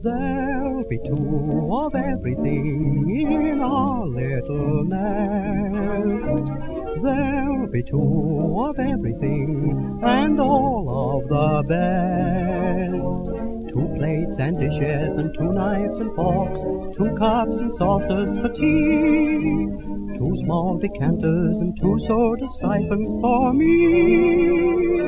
There'll be two of everything in our little nest. There'll be two of everything and all of the best. Two plates and dishes and two knives and forks, two cups and saucers for tea, two small decanters and two soda siphons for me.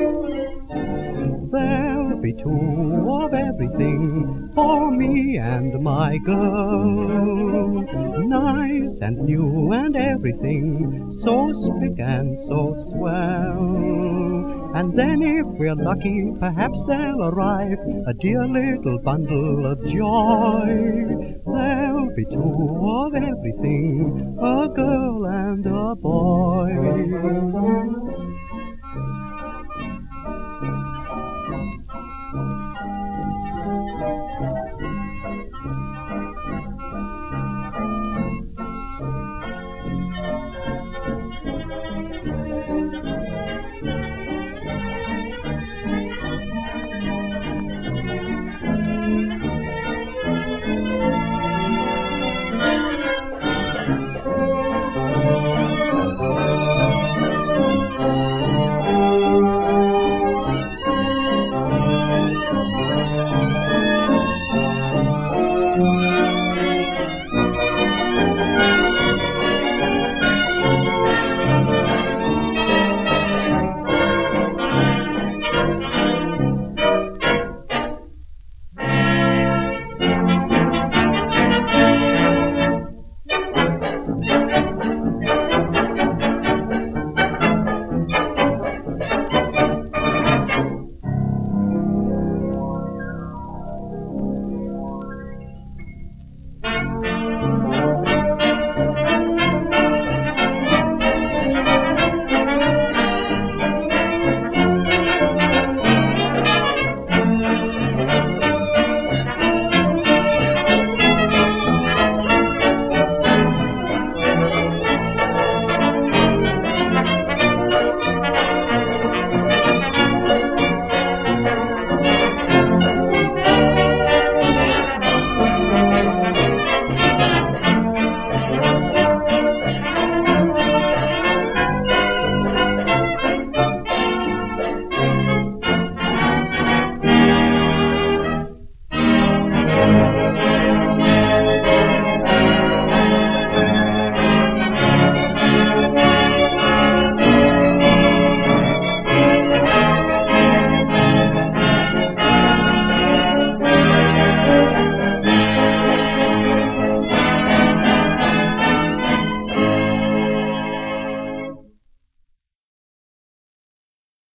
There'll be two of everything for me and my girl. Nice and new and everything, so spick and so swell. And then if we're lucky, perhaps they'll arrive, a dear little bundle of joy. There'll be two of everything, a girl and a boy.